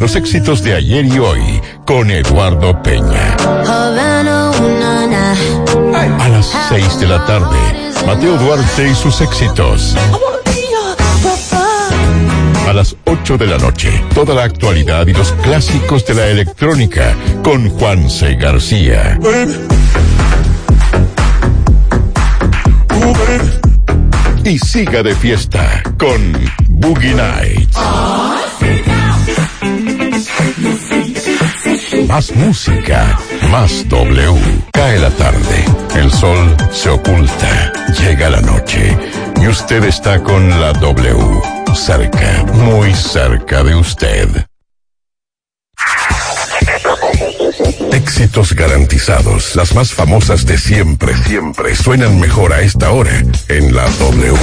los éxitos de ayer y hoy con Eduardo Peña. A las 6 de la tarde, Mateo Duarte y sus éxitos. A las 8 de la noche, toda la actualidad y los clásicos de la electrónica con Juan C. García. Y siga de fiesta con Boogie Nights. Más música, más W. Cae la tarde, el sol se oculta, llega la noche y usted está con la W. Cerca, muy cerca de usted. Éxitos garantizados. Las más famosas de siempre, siempre suenan mejor a esta hora en la W.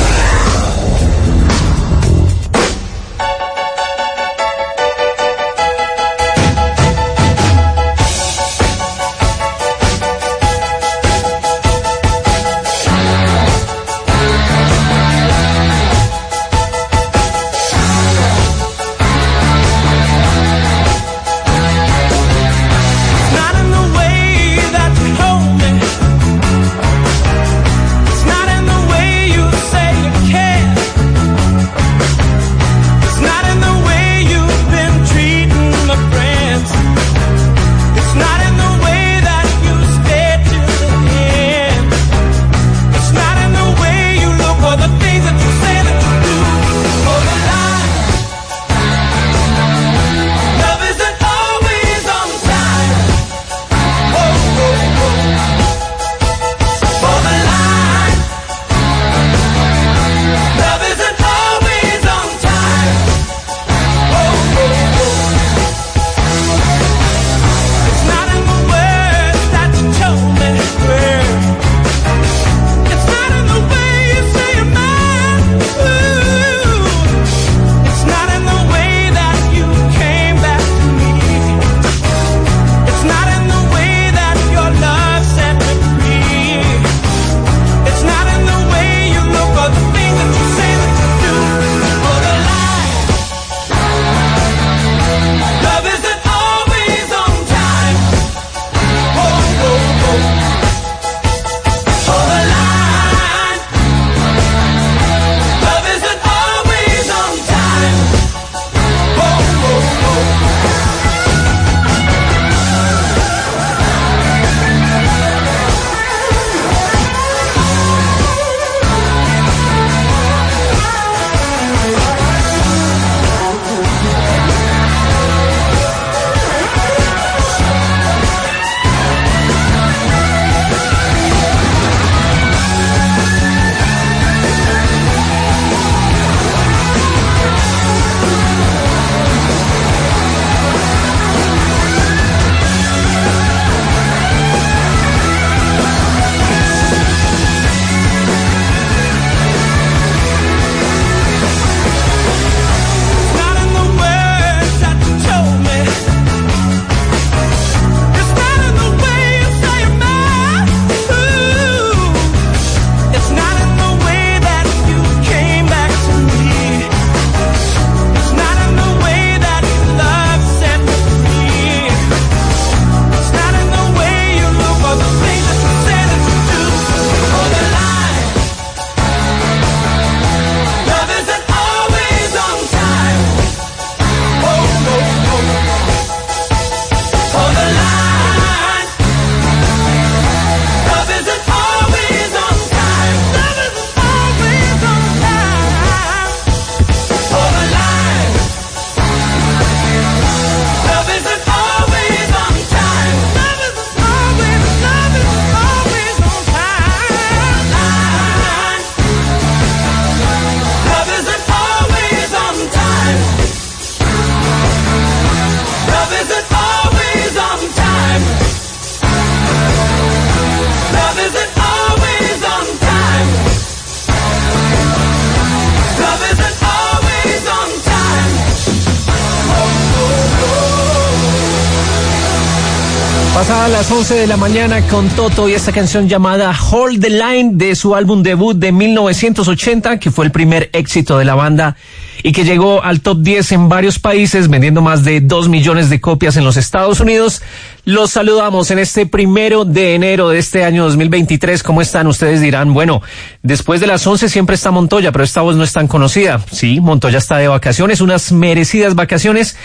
11 de la mañana con Toto y esta canción llamada Hold the Line de su álbum debut de 1980, que fue el primer éxito de la banda y que llegó al top 10 en varios países, vendiendo más de 2 millones de copias en los Estados Unidos. Los saludamos en este primero de enero de este año 2023. ¿Cómo están? Ustedes dirán, bueno, después de las 11 siempre está Montoya, pero esta voz no es tan conocida. Sí, Montoya está de vacaciones, unas merecidas vacaciones.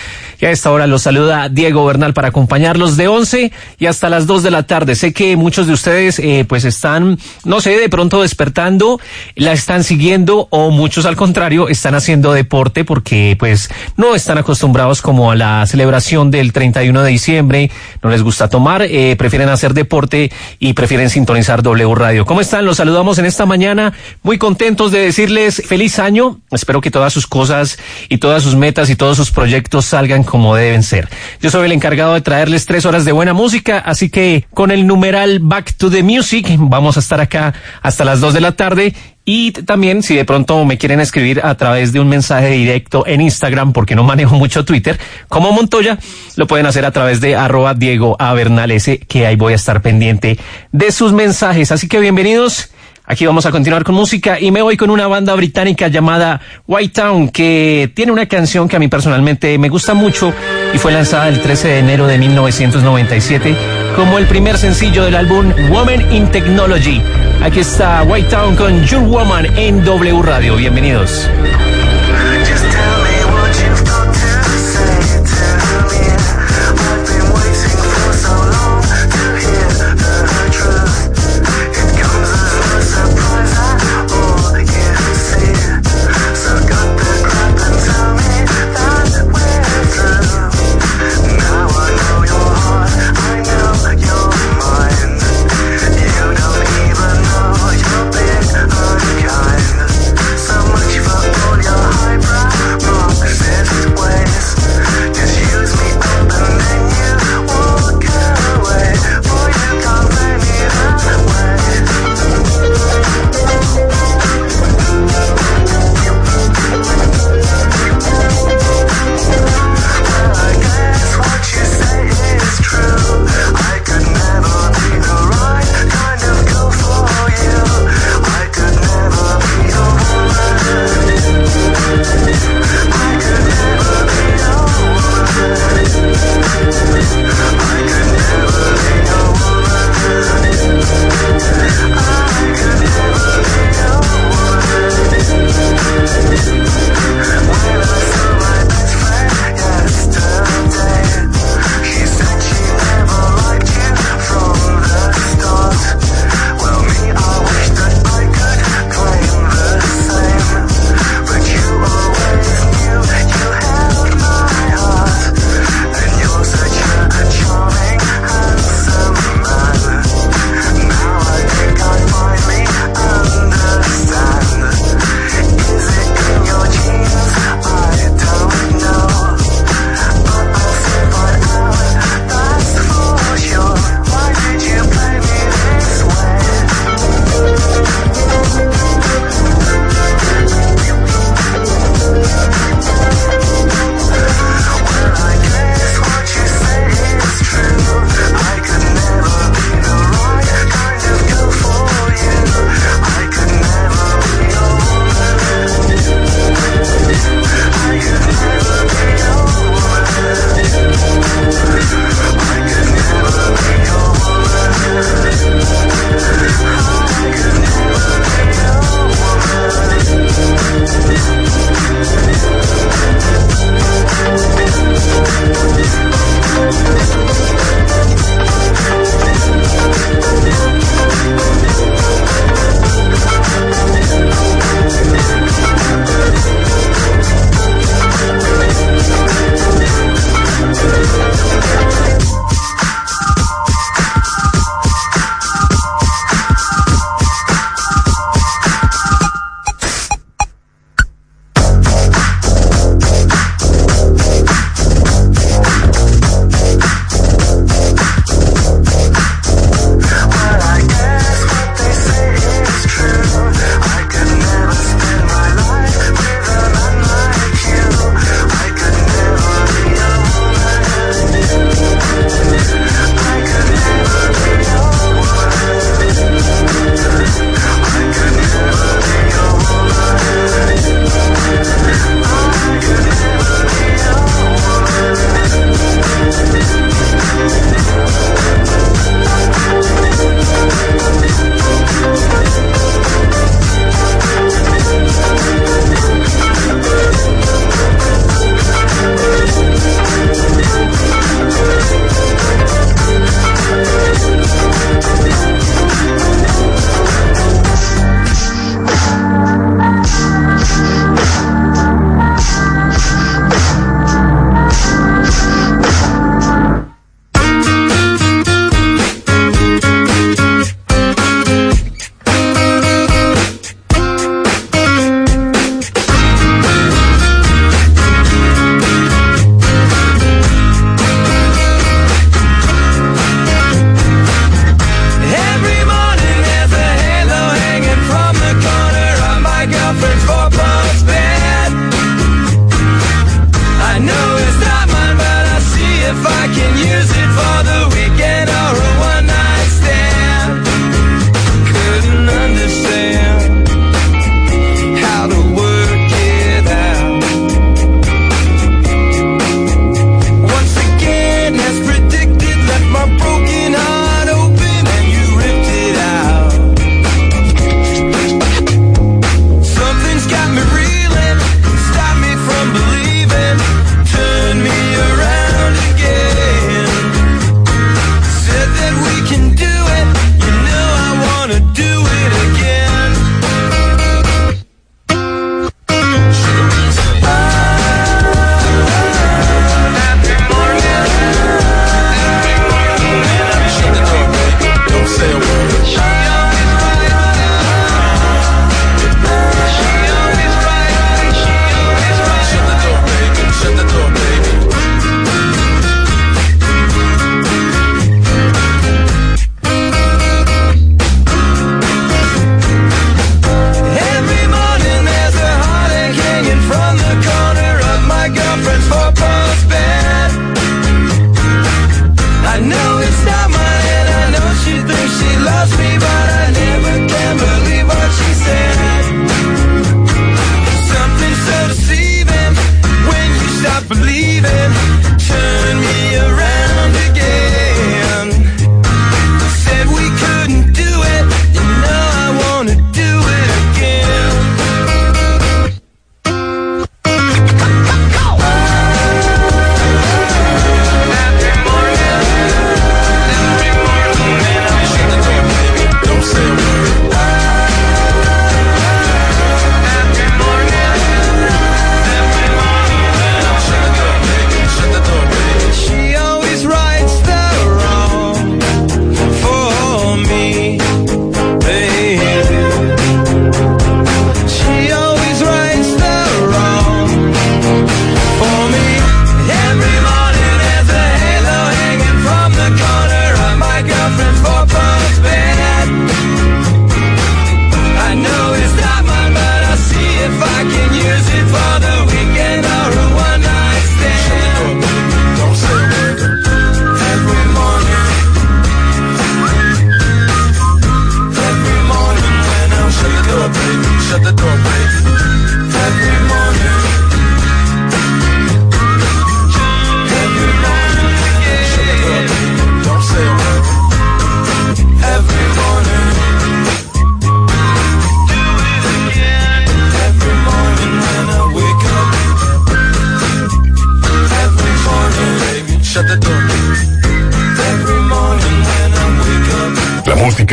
Y a esta hora los saluda Diego Bernal para acompañarlos de 11 y hasta las 2 de la tarde. Sé que muchos de ustedes eh, pues están, no sé, de pronto despertando, la están siguiendo o muchos al contrario están haciendo deporte porque pues no están acostumbrados como a la celebración del 31 de diciembre, les gusta tomar, eh, prefieren hacer deporte y prefieren sintonizar W Radio. ¿Cómo están? Los saludamos en esta mañana, muy contentos de decirles feliz año. Espero que todas sus cosas y todas sus metas y todos sus proyectos salgan como deben ser. Yo soy el encargado de traerles tres horas de buena música, así que con el numeral Back to the Music vamos a estar acá hasta las dos de la tarde y también, si de pronto me quieren escribir a través de un mensaje directo en Instagram, porque no manejo mucho Twitter, como Montoya, lo pueden hacer a través de arroba Diego Abernalese, que ahí voy a estar pendiente de sus mensajes. Así que bienvenidos. Aquí vamos a continuar con música y me voy con una banda británica llamada White Town que tiene una canción que a mí personalmente me gusta mucho y fue lanzada el 13 de enero de 1997 como el primer sencillo del álbum Woman in Technology. Aquí está White Town con Your Woman en W Radio. Bienvenidos.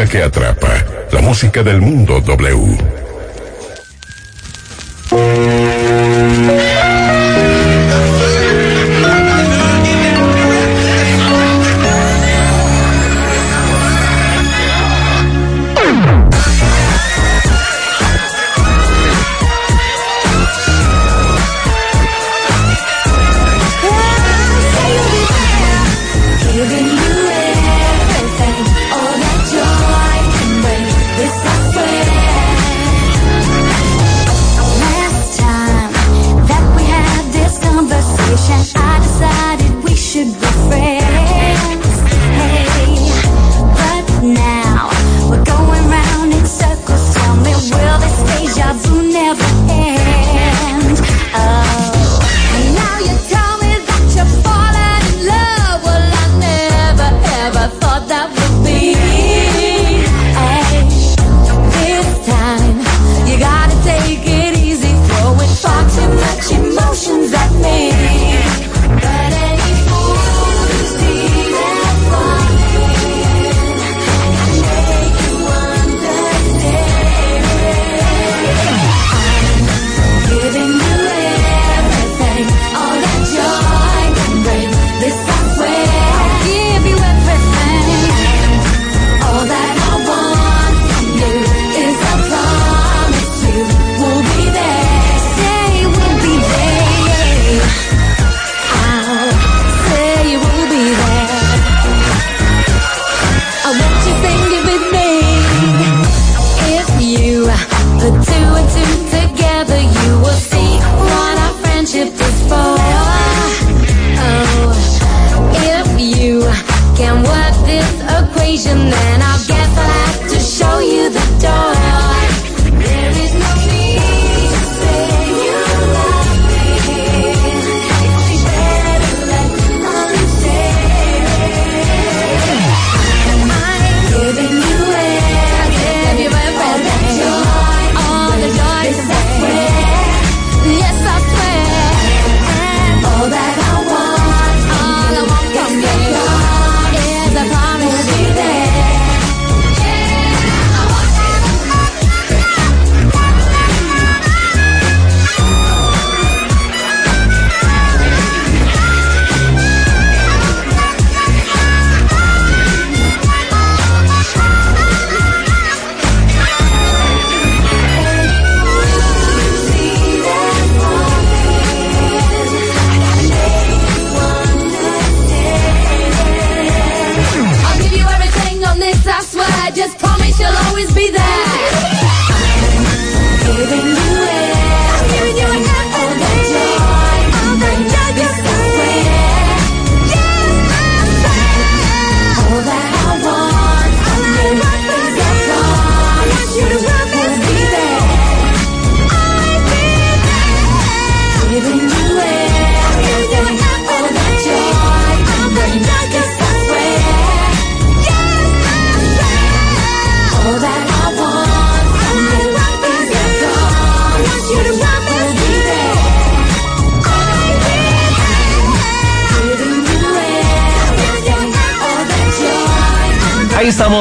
Que atrapa, la música del mundo W.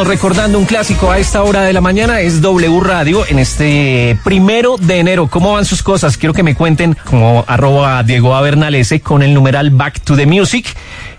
recordando un clásico a esta hora de la mañana, es W Radio en este primero de enero. ¿Cómo van sus cosas? Quiero que me cuenten como arroba Diego Abernalese con el numeral Back to the Music.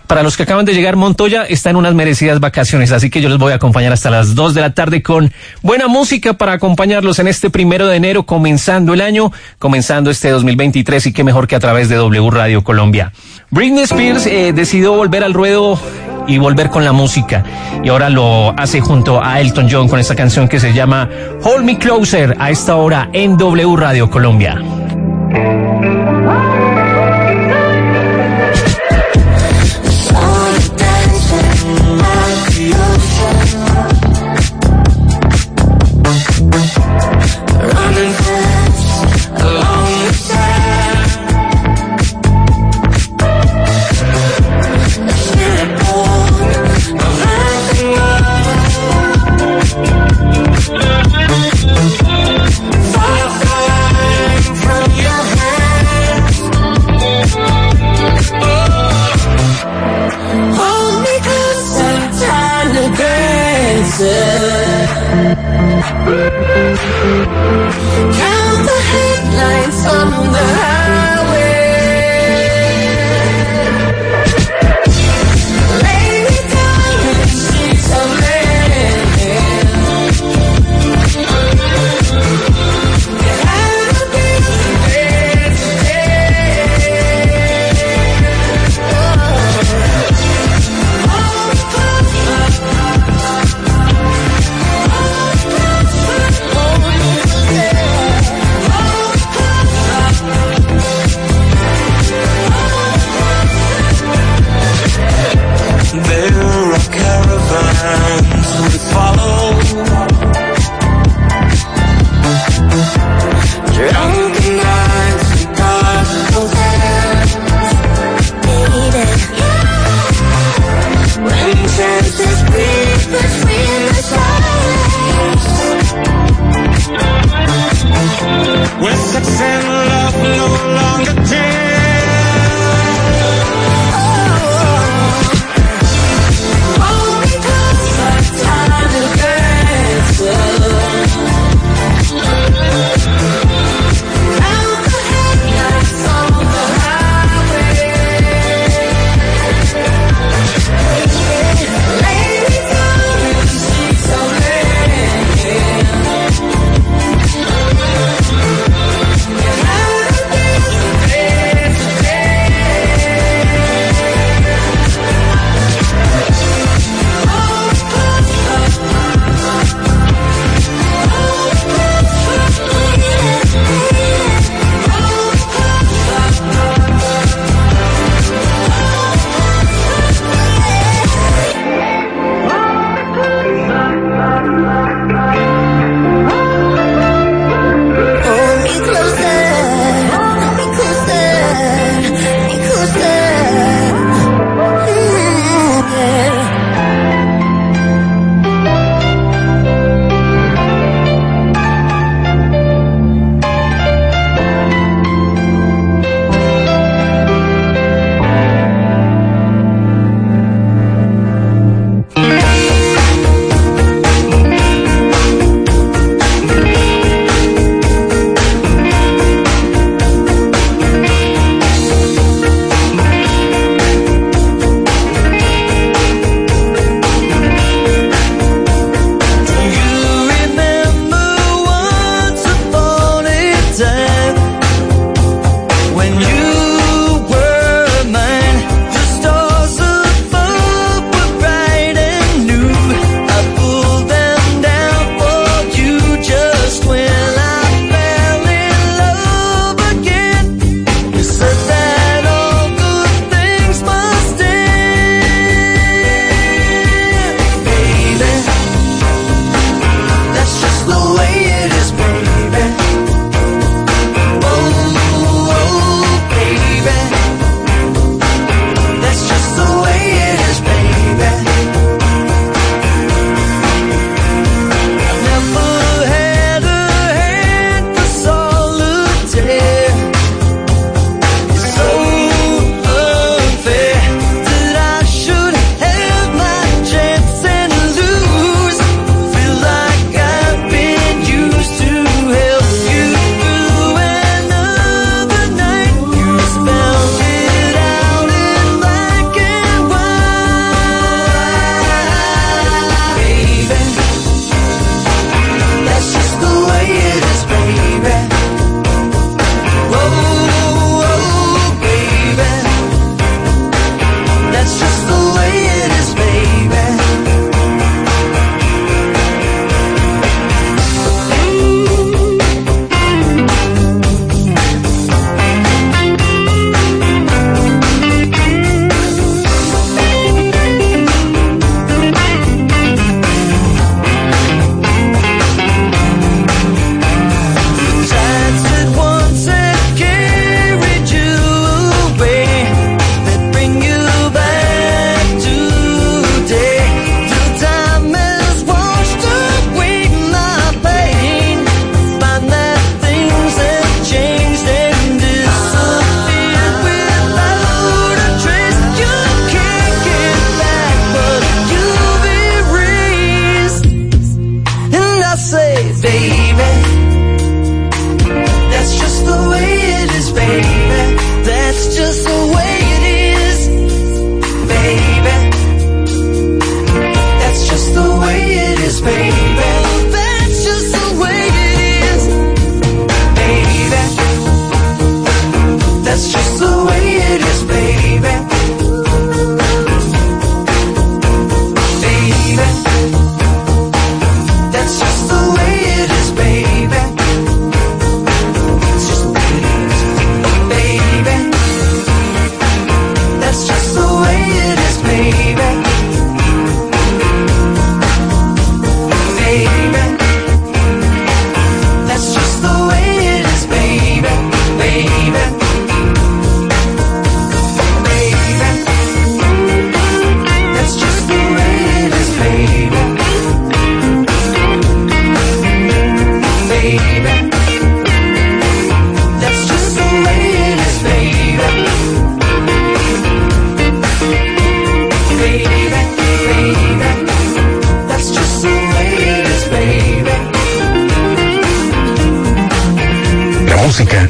Para los que acaban de llegar, Montoya está en unas merecidas vacaciones, así que yo les voy a acompañar hasta las 2 de la tarde con buena música para acompañarlos en este primero de enero, comenzando el año, comenzando este 2023 y qué mejor que a través de W Radio Colombia. Britney Spears eh, decidió volver al ruedo y volver con la música. Y ahora lo hace junto a Elton John con esta canción que se llama Hold Me Closer a esta hora en W Radio Colombia. Count the headlights on the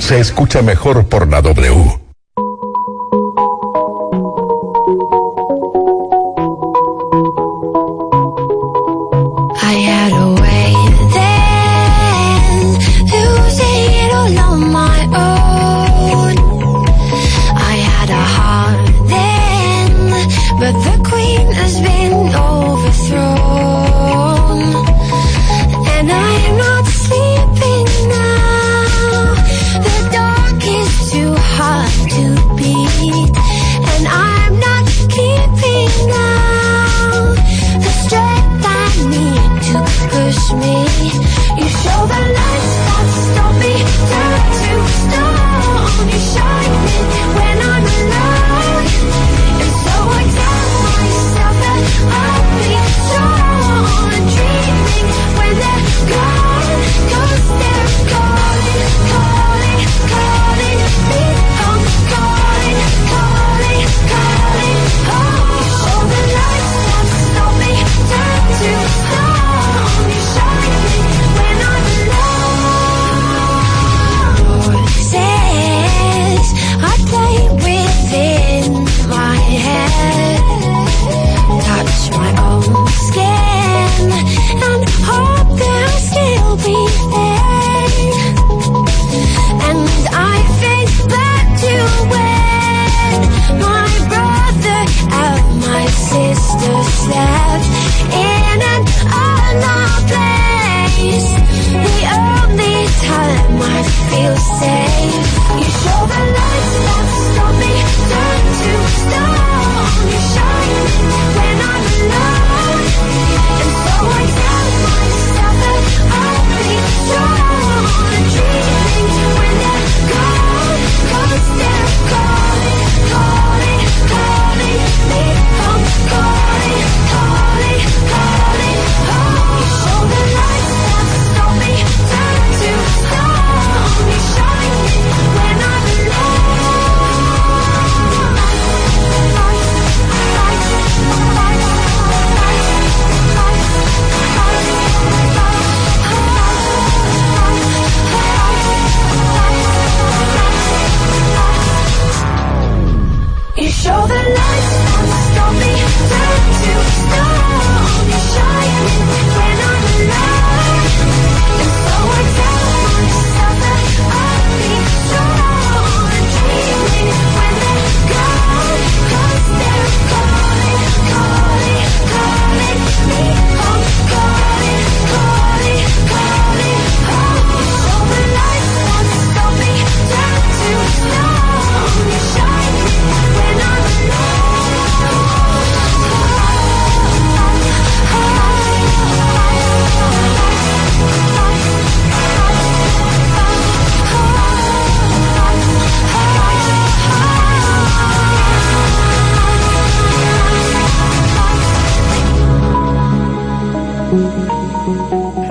se escucha mejor por la W.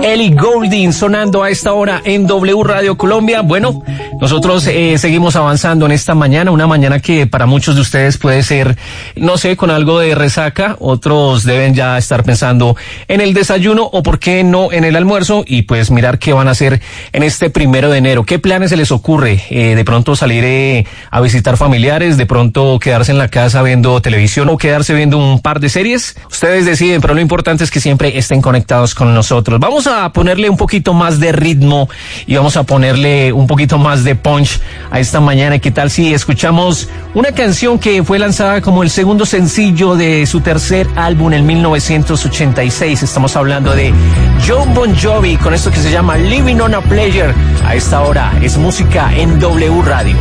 Ellie Goulding sonando a esta hora en W Radio Colombia. Bueno, nosotros eh, seguimos avanzando en esta mañana, una mañana que para muchos de ustedes puede ser, no sé, con algo de resaca, otros deben ya estar pensando en el desayuno o por qué no en el almuerzo y pues mirar qué van a hacer en este primero de enero. ¿Qué planes se les ocurre? Eh, de pronto salir eh, a visitar familiares, de pronto quedarse en la casa viendo televisión o quedarse viendo un par de series. Ustedes deciden, pero lo importante es que siempre estén conectados con nosotros. Vamos a ponerle un poquito más de ritmo y vamos a ponerle un poquito más de punch a esta mañana. ¿Qué tal si escuchamos una canción que fue lanzada como el segundo sencillo de su tercer álbum en 1986? Estamos hablando de John Bon Jovi con esto que se llama Living on a Pleasure. A esta hora es música en W Radio.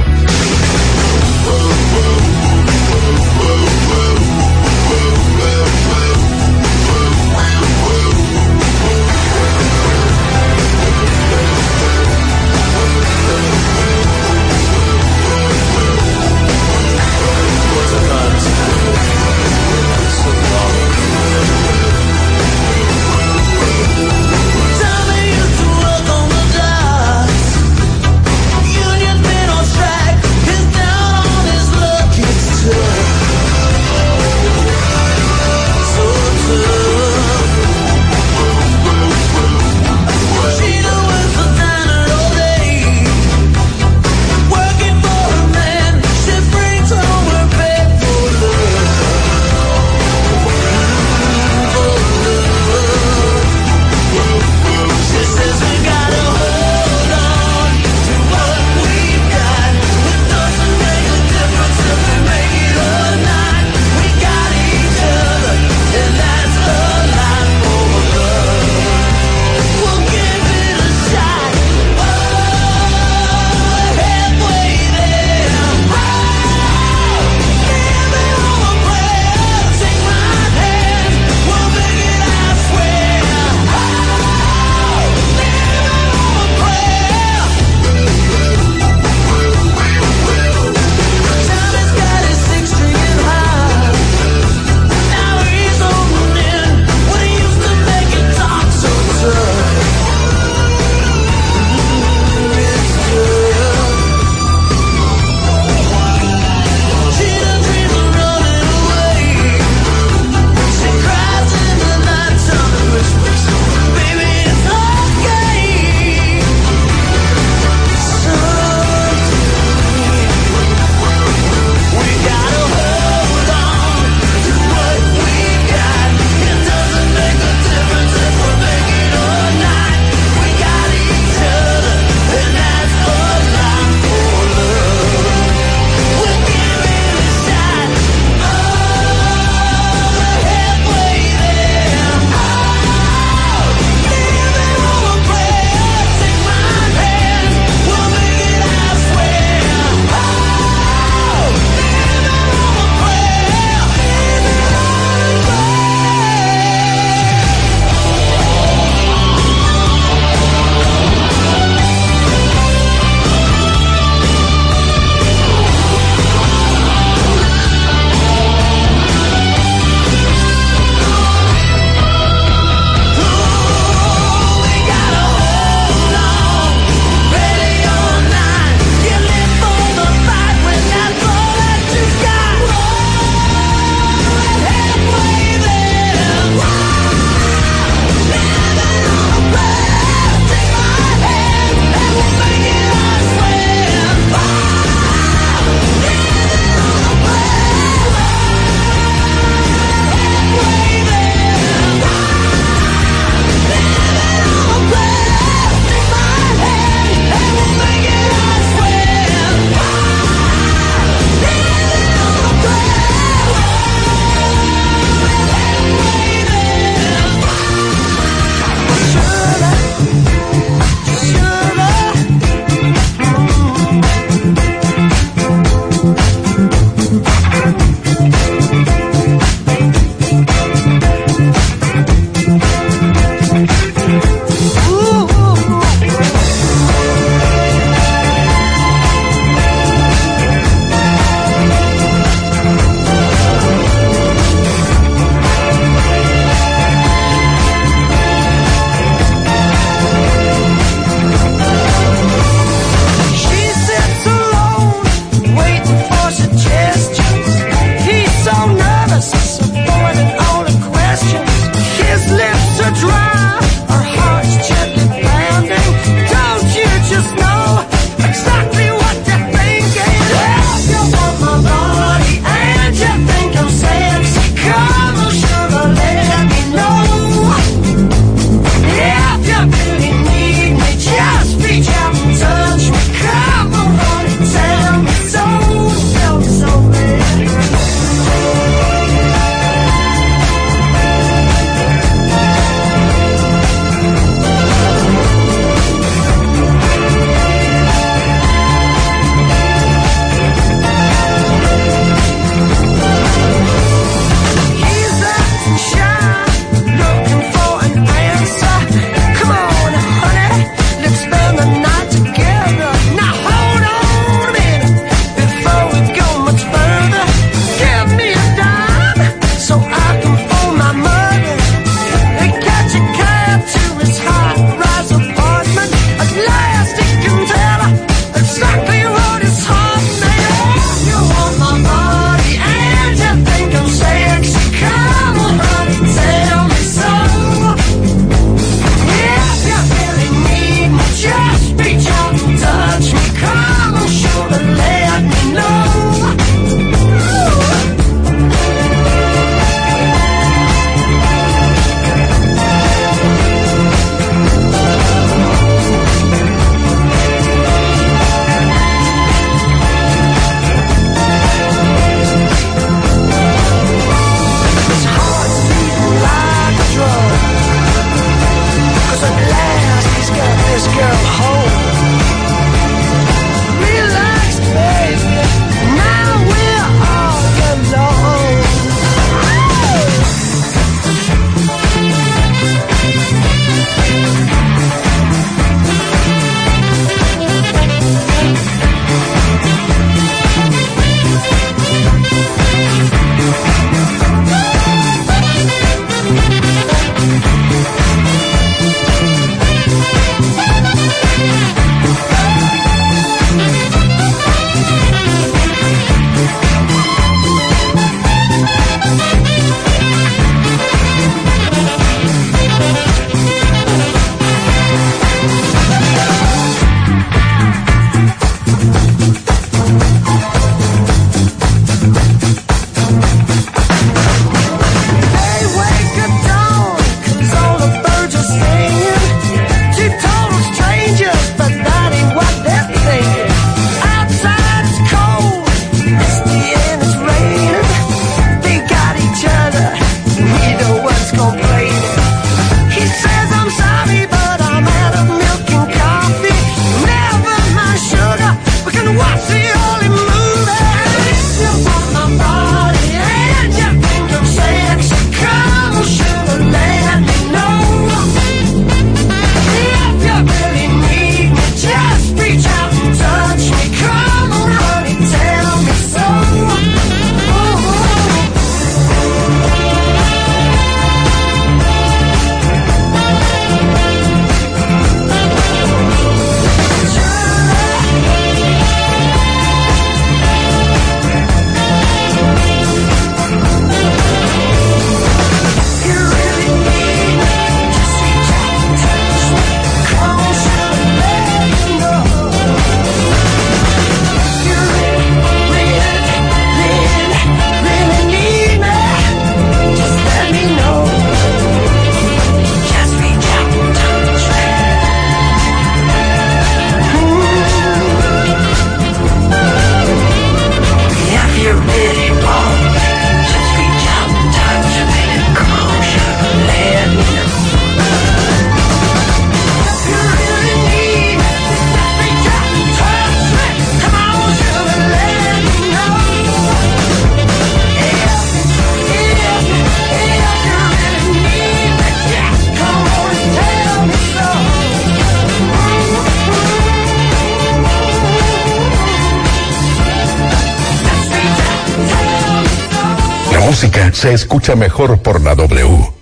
Se escucha mejor por la W.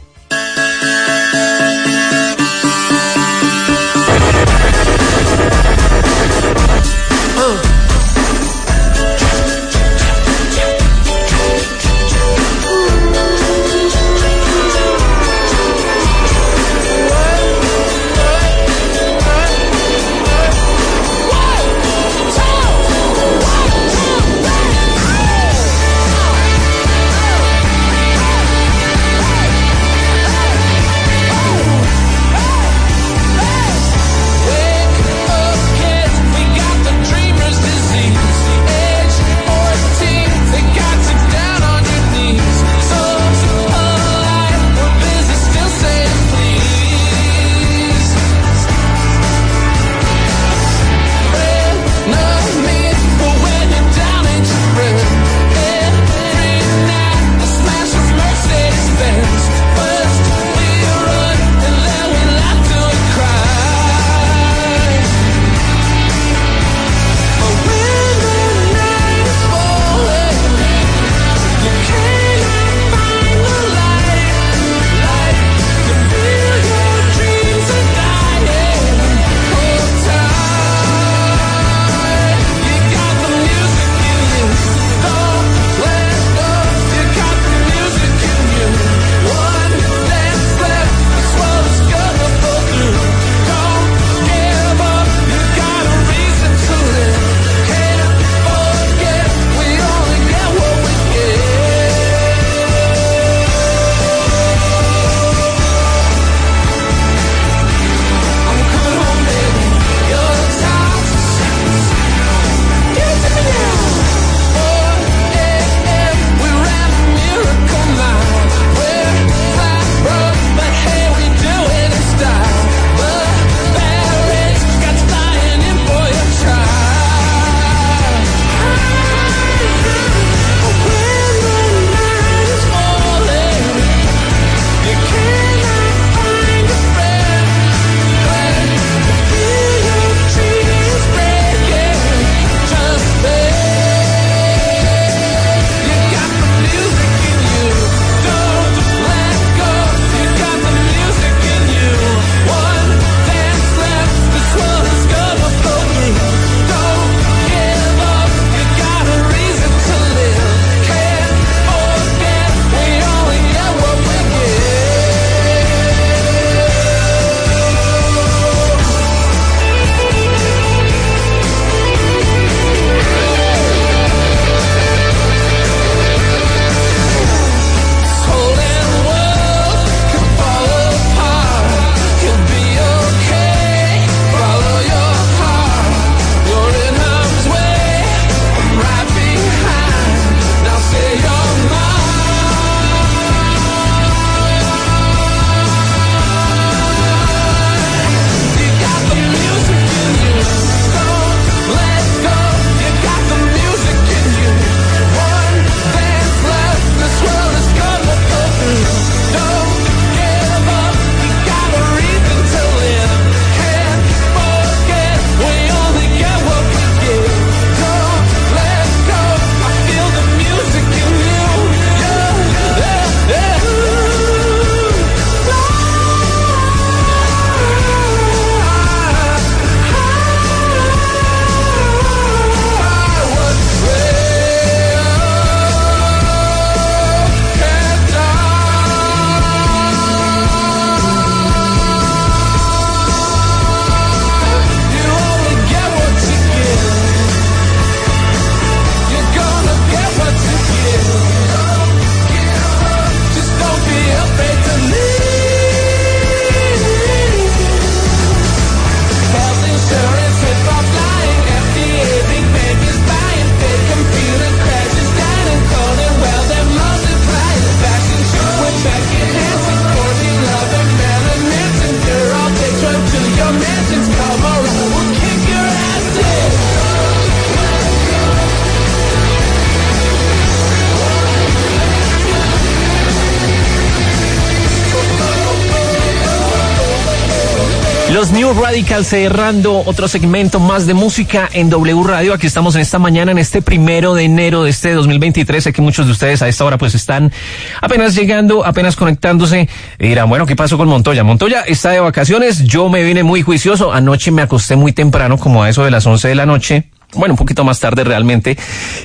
Radicals cerrando otro segmento más de música en W Radio. Aquí estamos en esta mañana, en este primero de enero de este 2023. Sé que muchos de ustedes a esta hora pues están apenas llegando, apenas conectándose. Y dirán, bueno, ¿qué pasó con Montoya? Montoya está de vacaciones. Yo me vine muy juicioso. Anoche me acosté muy temprano, como a eso de las 11 de la noche bueno, un poquito más tarde realmente,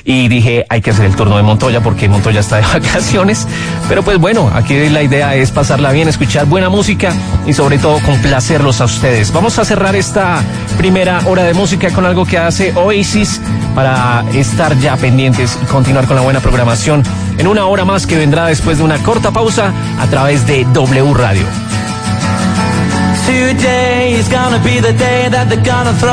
y dije, hay que hacer el turno de Montoya porque Montoya está de vacaciones. Pero pues bueno, aquí la idea es pasarla bien, escuchar buena música y sobre todo complacerlos a ustedes. Vamos a cerrar esta primera hora de música con algo que hace Oasis para estar ya pendientes y continuar con la buena programación en una hora más que vendrá después de una corta pausa a través de W Radio. Today is gonna be the day that they're gonna throw.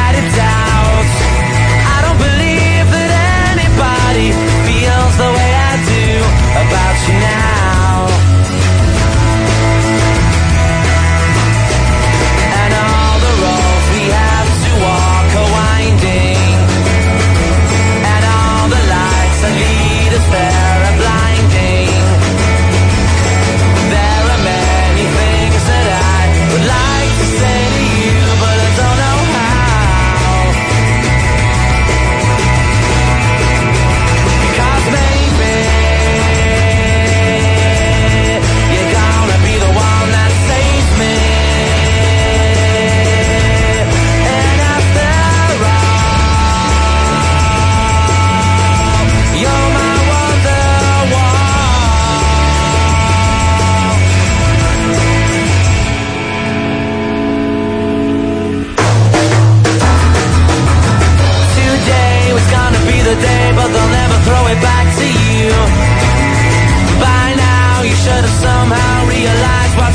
about you now.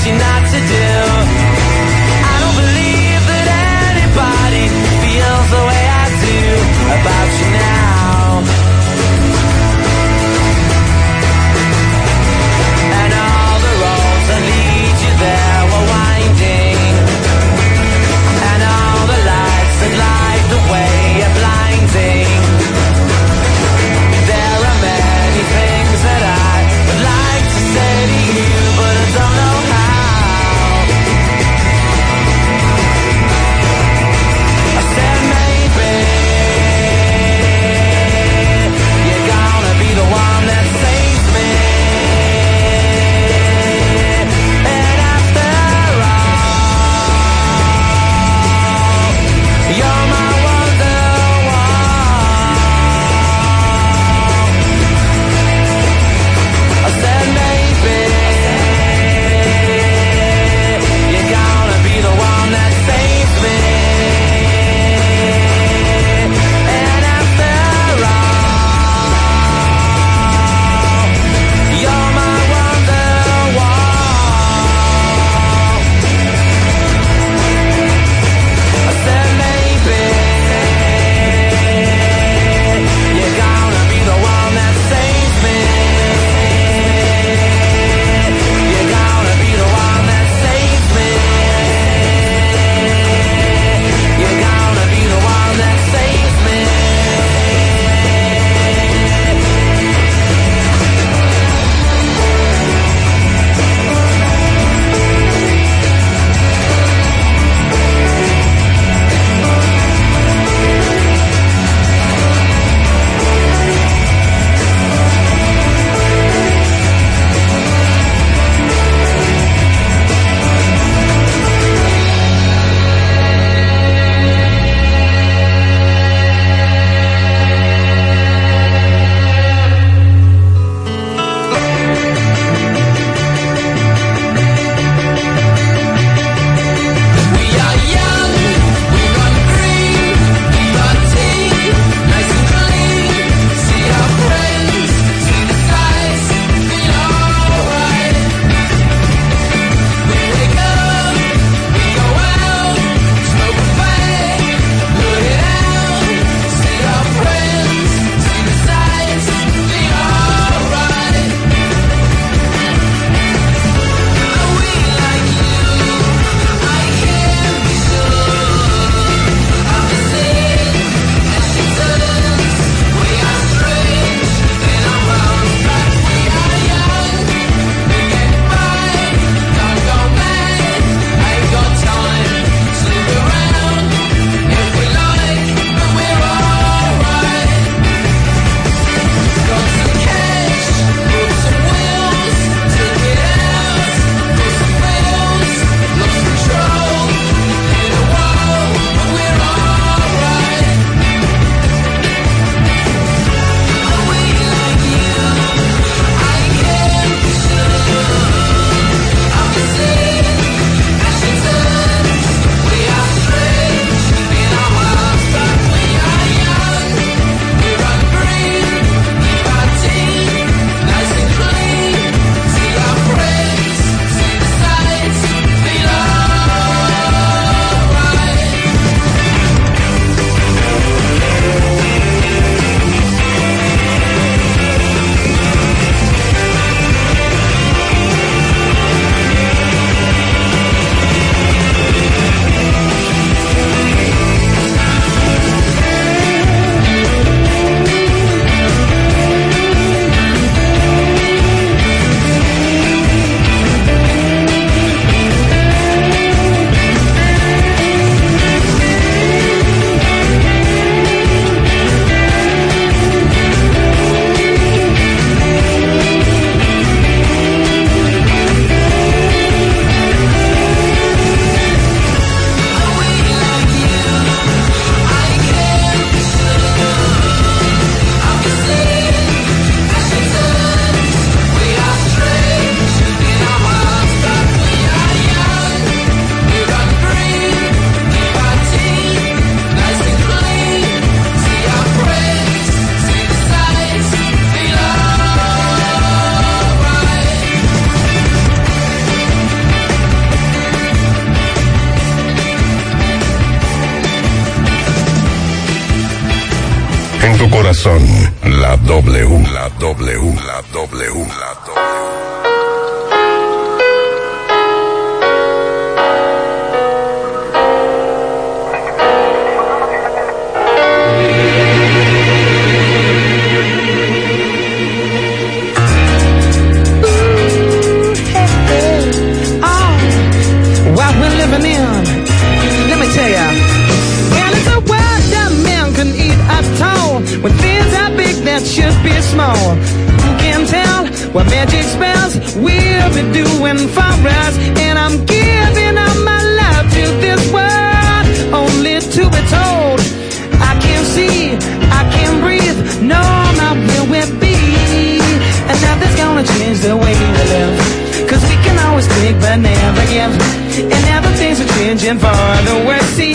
Sin not. magic spells will be doing for us. And I'm giving all my love to this world, only to be told I can't see, I can't breathe. No, not will it be. And nothing's gonna change the way we live. Cause we can always take but never give. And everything's changing for the worse. See,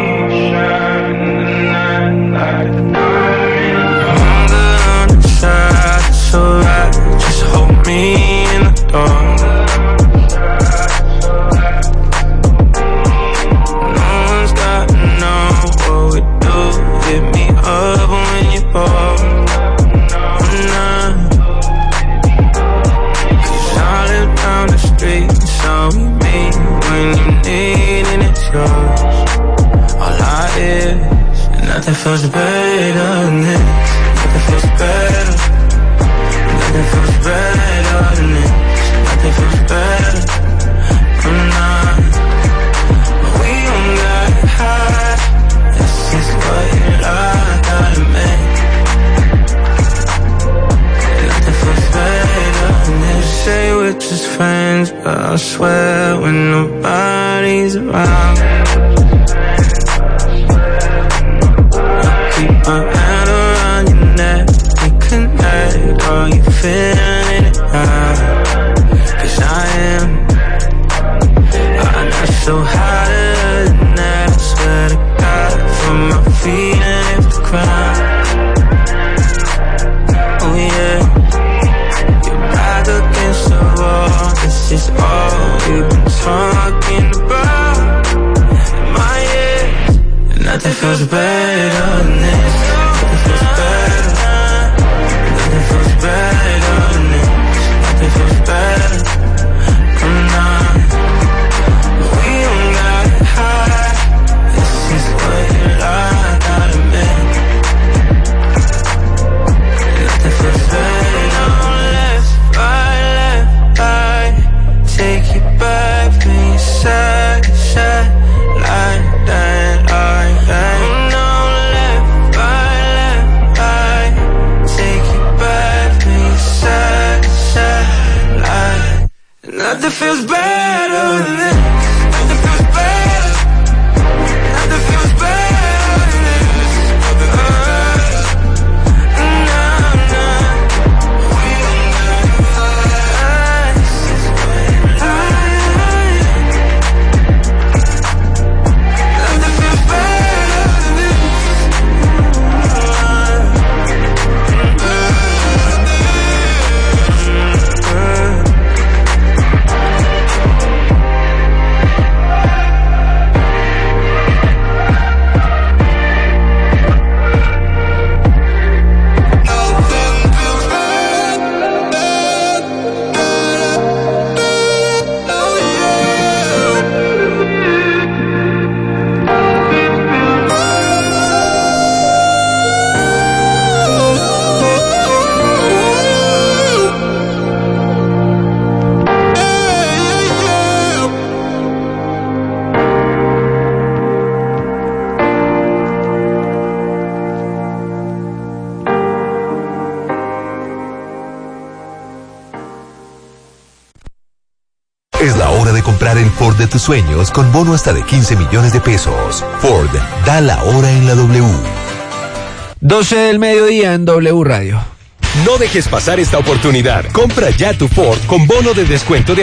feels better than this. Nothing feels better. Nothing feels better than this. Nothing feels better. Mm, but we don't got This is what like, to make Nothing feels better than this. Say we're just friends But I swear when nobody's around. Cause we're on it. de tus sueños con bono hasta de 15 millones de pesos. Ford, da la hora en la W. 12 del mediodía en W Radio. No dejes pasar esta oportunidad. Compra ya tu Ford con bono de descuento